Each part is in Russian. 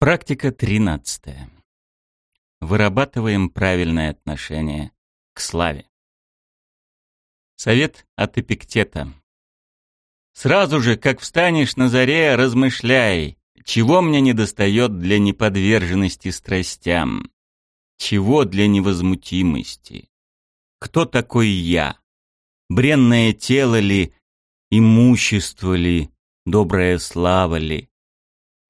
Практика 13. Вырабатываем правильное отношение к славе. Совет от Эпиктета. Сразу же, как встанешь на заре, размышляй, чего мне недостает для неподверженности страстям, чего для невозмутимости. Кто такой я? Бренное тело ли, имущество ли, добрая слава ли?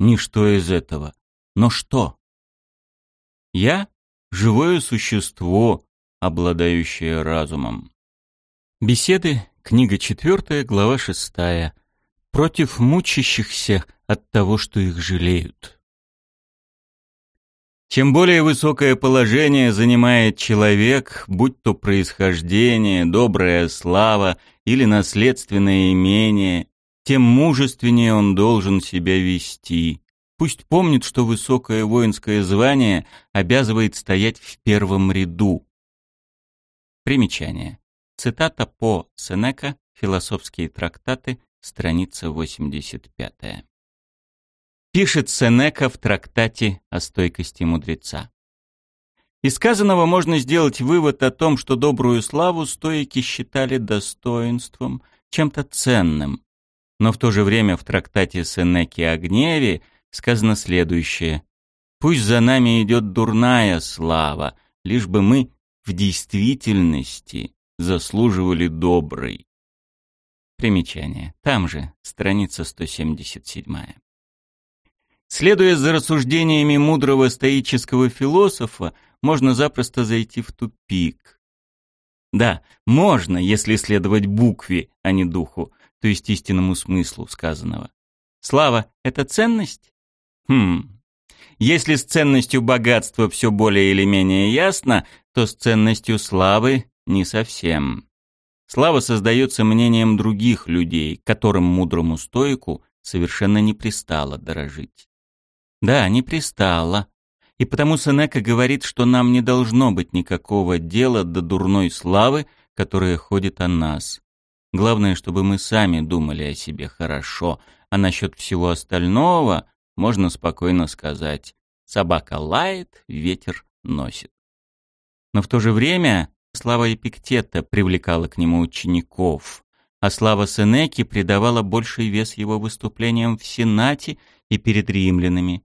Ничто из этого. Но что? Я — живое существо, обладающее разумом. Беседы, книга четвертая, глава шестая. Против мучащихся от того, что их жалеют. Чем более высокое положение занимает человек, будь то происхождение, добрая слава или наследственное имение, тем мужественнее он должен себя вести, Пусть помнит, что высокое воинское звание обязывает стоять в первом ряду. Примечание. Цитата по Сенека, «Философские трактаты», страница 85. Пишет Сенека в трактате о стойкости мудреца. Из сказанного можно сделать вывод о том, что добрую славу стоики считали достоинством, чем-то ценным. Но в то же время в трактате Сенеки о гневе сказано следующее. «Пусть за нами идет дурная слава, лишь бы мы в действительности заслуживали доброй». Примечание. Там же, страница 177. Следуя за рассуждениями мудрого стоического философа, можно запросто зайти в тупик. Да, можно, если следовать букве, а не духу, то есть истинному смыслу сказанного. Слава — это ценность? Хм. Если с ценностью богатства все более или менее ясно, то с ценностью славы не совсем. Слава создается мнением других людей, которым мудрому стоику совершенно не пристало дорожить. Да, не пристало. И потому Сенека говорит, что нам не должно быть никакого дела до дурной славы, которая ходит о нас. Главное, чтобы мы сами думали о себе хорошо, а насчет всего остального можно спокойно сказать «собака лает, ветер носит». Но в то же время слава Эпиктета привлекала к нему учеников, а слава Сенеки придавала больший вес его выступлениям в Сенате и перед римлянами.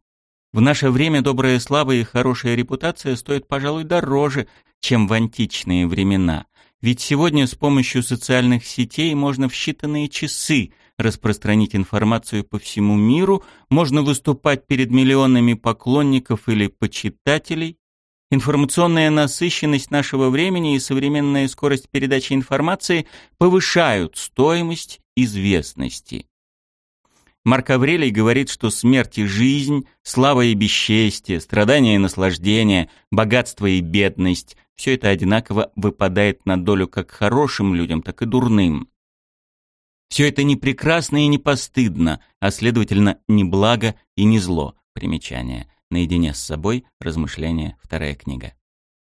В наше время добрая слава и хорошая репутация стоят, пожалуй, дороже, чем в античные времена. Ведь сегодня с помощью социальных сетей можно в считанные часы – распространить информацию по всему миру, можно выступать перед миллионами поклонников или почитателей. Информационная насыщенность нашего времени и современная скорость передачи информации повышают стоимость известности. Марк Аврелий говорит, что смерть и жизнь, слава и бесчестие, страдания и наслаждение, богатство и бедность – все это одинаково выпадает на долю как хорошим людям, так и дурным. Все это не прекрасно и не постыдно, а следовательно, не благо и не зло. Примечание. Наедине с собой. Размышления. Вторая книга.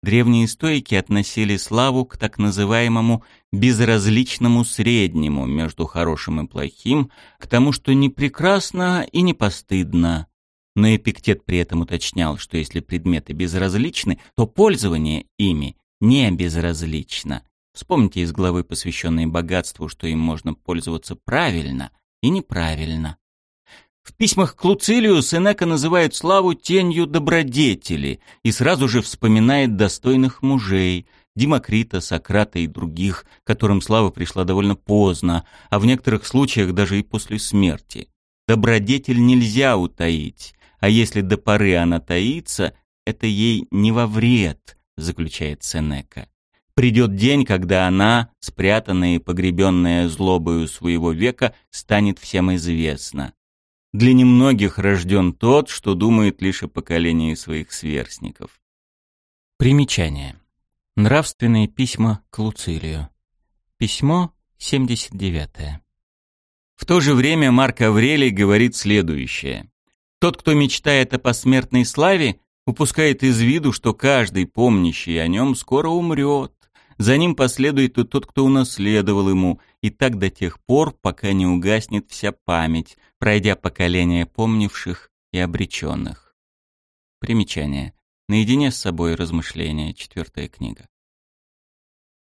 Древние стойки относили славу к так называемому безразличному среднему между хорошим и плохим, к тому, что не прекрасно и не постыдно. Но Эпиктет при этом уточнял, что если предметы безразличны, то пользование ими не безразлично. Вспомните из главы, посвященной богатству, что им можно пользоваться правильно и неправильно. В письмах к Луцилию Сенека называет славу тенью добродетели и сразу же вспоминает достойных мужей, Демокрита, Сократа и других, которым слава пришла довольно поздно, а в некоторых случаях даже и после смерти. Добродетель нельзя утаить, а если до поры она таится, это ей не во вред, заключает Сенека. Придет день, когда она, спрятанная и погребенная злобою своего века, станет всем известна. Для немногих рожден тот, что думает лишь о поколении своих сверстников. Примечание. Нравственные письма к Луцилию. Письмо 79. В то же время Марк Аврелий говорит следующее. «Тот, кто мечтает о посмертной славе, упускает из виду, что каждый, помнящий о нем, скоро умрет, за ним последует и тот, кто унаследовал ему, и так до тех пор, пока не угаснет вся память, пройдя поколения помнивших и обреченных. Примечание. Наедине с собой размышления. Четвертая книга.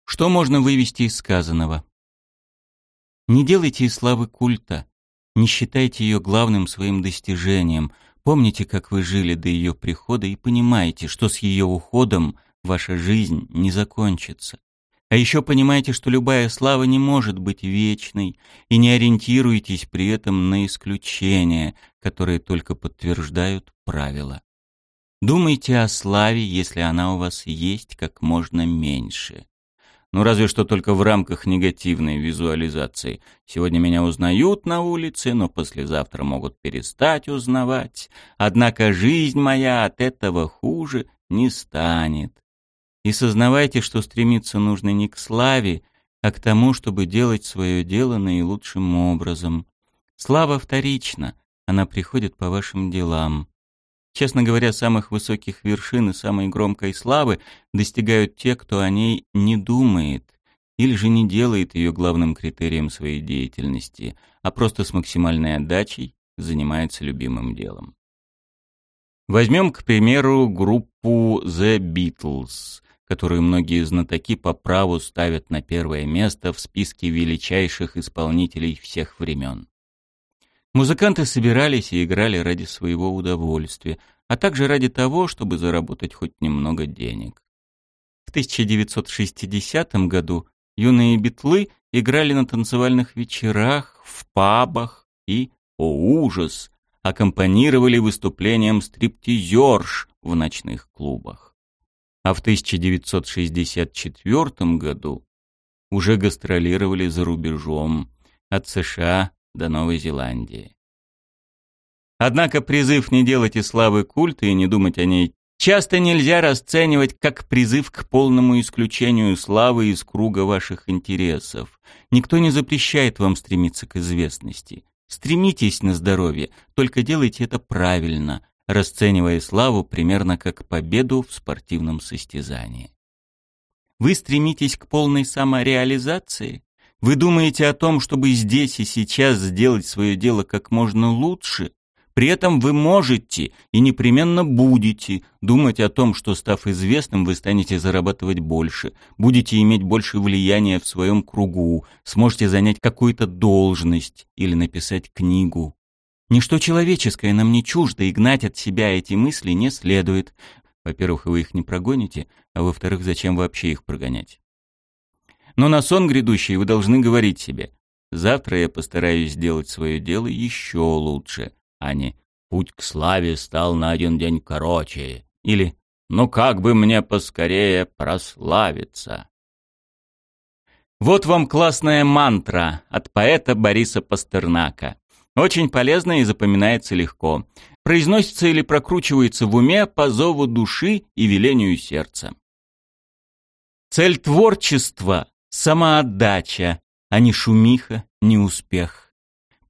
Что можно вывести из сказанного? Не делайте из славы культа. Не считайте ее главным своим достижением. Помните, как вы жили до ее прихода и понимаете, что с ее уходом ваша жизнь не закончится. А еще понимаете, что любая слава не может быть вечной, и не ориентируйтесь при этом на исключения, которые только подтверждают правила. Думайте о славе, если она у вас есть, как можно меньше. Ну, разве что только в рамках негативной визуализации. Сегодня меня узнают на улице, но послезавтра могут перестать узнавать. Однако жизнь моя от этого хуже не станет. И сознавайте, что стремиться нужно не к славе, а к тому, чтобы делать свое дело наилучшим образом. Слава вторична, она приходит по вашим делам. Честно говоря, самых высоких вершин и самой громкой славы достигают те, кто о ней не думает или же не делает ее главным критерием своей деятельности, а просто с максимальной отдачей занимается любимым делом. Возьмем, к примеру, группу The Beatles, которую многие знатоки по праву ставят на первое место в списке величайших исполнителей всех времен. Музыканты собирались и играли ради своего удовольствия, а также ради того, чтобы заработать хоть немного денег. В 1960 году юные битлы играли на танцевальных вечерах, в пабах и, о ужас, аккомпанировали выступлениям стриптизерш в ночных клубах. А в 1964 году уже гастролировали за рубежом, от США до Новой Зеландии. Однако призыв не делать из славы культа и не думать о ней часто нельзя расценивать как призыв к полному исключению славы из круга ваших интересов. Никто не запрещает вам стремиться к известности. Стремитесь на здоровье, только делайте это правильно, расценивая славу примерно как победу в спортивном состязании. Вы стремитесь к полной самореализации? Вы думаете о том, чтобы здесь и сейчас сделать свое дело как можно лучше? При этом вы можете и непременно будете думать о том, что, став известным, вы станете зарабатывать больше, будете иметь больше влияния в своем кругу, сможете занять какую-то должность или написать книгу. Ничто человеческое нам не чуждо, и гнать от себя эти мысли не следует. Во-первых, вы их не прогоните, а во-вторых, зачем вообще их прогонять? Но на сон грядущий вы должны говорить себе, завтра я постараюсь сделать свое дело еще лучше, а не «Путь к славе стал на один день короче» или «Ну как бы мне поскорее прославиться». Вот вам классная мантра от поэта Бориса Пастернака. Очень полезная и запоминается легко. Произносится или прокручивается в уме по зову души и велению сердца. Цель творчества – самоотдача, а не шумиха, не успех.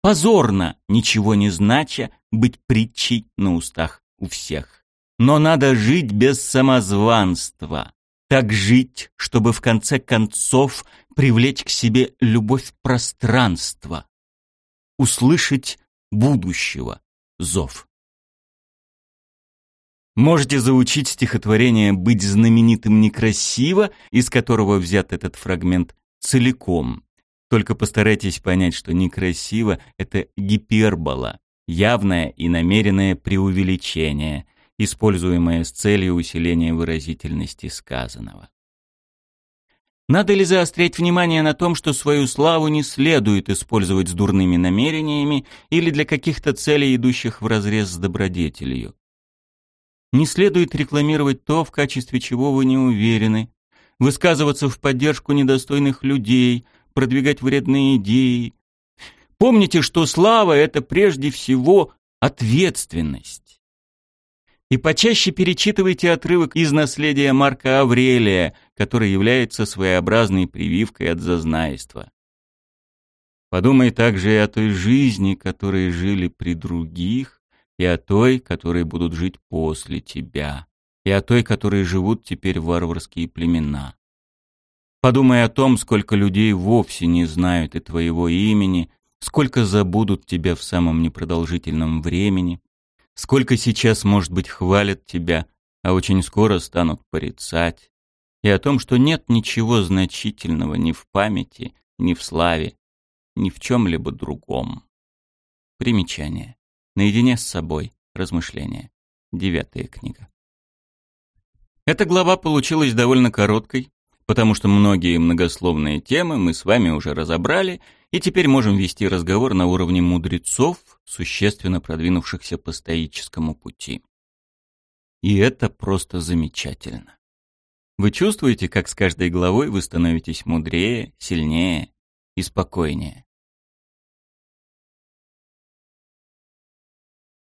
Позорно, ничего не знача, быть притчей на устах у всех. Но надо жить без самозванства. Так жить, чтобы в конце концов привлечь к себе любовь пространства услышать будущего зов. Можете заучить стихотворение «Быть знаменитым некрасиво», из которого взят этот фрагмент целиком. Только постарайтесь понять, что некрасиво — это гипербола, явное и намеренное преувеличение, используемое с целью усиления выразительности сказанного. Надо ли заострять внимание на том, что свою славу не следует использовать с дурными намерениями или для каких-то целей, идущих вразрез с добродетелью? Не следует рекламировать то, в качестве чего вы не уверены, высказываться в поддержку недостойных людей, продвигать вредные идеи. Помните, что слава — это прежде всего ответственность. И почаще перечитывайте отрывок из наследия Марка Аврелия, который является своеобразной прививкой от зазнайства. Подумай также и о той жизни, которой жили при других, и о той, которой будут жить после тебя, и о той, которой живут теперь варварские племена. Подумай о том, сколько людей вовсе не знают и твоего имени, сколько забудут тебя в самом непродолжительном времени, Сколько сейчас, может быть, хвалят тебя, а очень скоро станут порицать. И о том, что нет ничего значительного ни в памяти, ни в славе, ни в чем-либо другом. Примечание. Наедине с собой. Размышления. Девятая книга. Эта глава получилась довольно короткой, потому что многие многословные темы мы с вами уже разобрали, и теперь можем вести разговор на уровне мудрецов, существенно продвинувшихся по стоическому пути. И это просто замечательно. Вы чувствуете, как с каждой главой вы становитесь мудрее, сильнее и спокойнее.